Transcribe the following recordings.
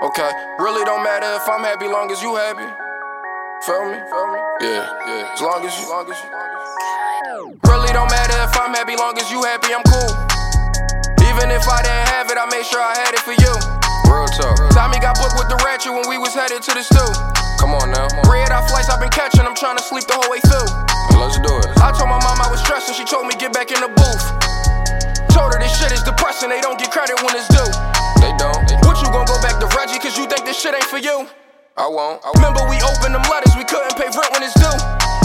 Okay, really don't matter if I'm happy, long as you happy. Feel me? Feel me? Yeah, yeah. As long as you, long as you. Really don't matter if I'm happy, long as you happy, I'm cool. Even if I didn't have it, I made sure I had it for you. Real talk. Tommy got booked with the ratchet when we was headed to the stew. Come on now. Red eye flights I've been catching, I'm trying to sleep the whole way through. Let's do it. I told my mom I was stressing, she told me get back in the booth. Told her this shit is depressing, shit ain't for you? I won't. I Remember we opened them letters, we couldn't pay rent when it's due.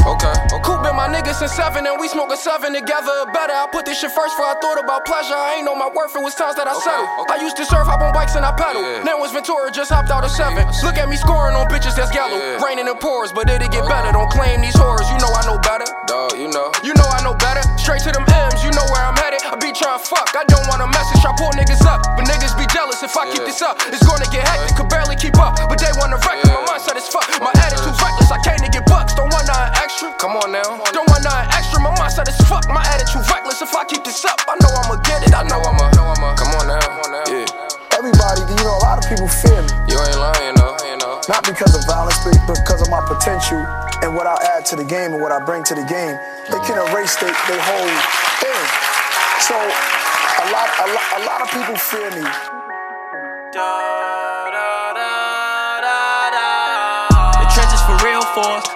Okay. okay. Coop been my nigga since seven, and we smoke a seven together. Better, I put this shit first before I thought about pleasure. I ain't know my worth, it was times that I okay, settled. Okay. I used to surf, hop on bikes, and I pedal. Yeah. Now it's Ventura, just hopped out of seven. Look at me scoring on bitches that's yellow. Yeah. Raining and pours, but it'll get oh. better. Don't claim these horrors, you know I know better. Dog, you know. You know I know better. Straight to them M's, you know where I'm headed. I be trying fuck, I don't want a message, try pull niggas niggas be jealous if I yeah. keep this up. It's gonna get hectic, could barely keep up. But they wanna wreck it. my mindset is fuck. My attitude's reckless, I can't get bucks, don't want nothing extra. Come on now. Don't want nothing extra, my mindset is fuck. My attitude reckless. If I keep this up, I know I'ma get it. I know I'ma. Come on now. Yeah. Everybody, you know, a lot of people fear me. You ain't lying, though. You know. Not because of violence, but because of my potential and what I add to the game and what I bring to the game. They can erase their they whole thing. So a lot, a lot, a lot of people fear me.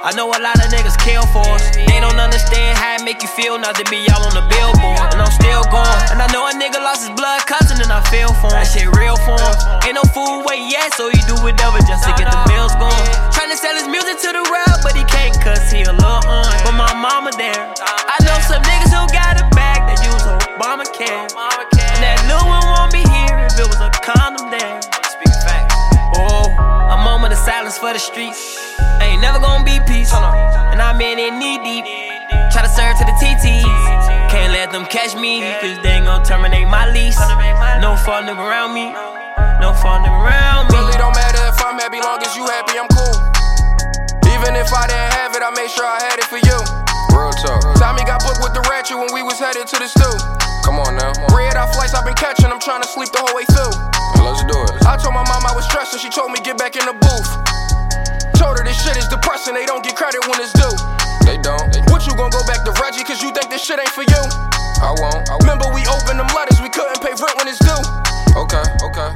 I know a lot of niggas kill for us. They don't understand how it make you feel not to be all on the billboard. And I'm still going. And I know a nigga lost his blood cousin and I feel for him. That shit real for him. Ain't no food wait yet, so he do whatever just to get the bills going. Trying to sell his music to the rap, moment for the streets. Ain't never gonna be peace. And I'm in it knee deep. Try to serve to the TTs. Can't let them catch me, cause they ain't gonna terminate my lease. No falling around me. No falling around me. Really don't matter if I'm happy, long as you happy, I'm cool. Even if I didn't have it, I made sure I had it for you. Real talk. Tommy got booked with the ratchet when we was headed to the stew. Come on now. Red eye flights I've been catching, I'm trying to sleep the whole way through. Let's do it. I told my mom I was stressed, stressing, she told me get back in the booth and they don't get credit when it's due. They don't. What you gonna go back to Reggie cause you think this shit ain't for you? I won't. I won't. Remember we opened them letters, we couldn't pay rent when it's due. Okay, okay.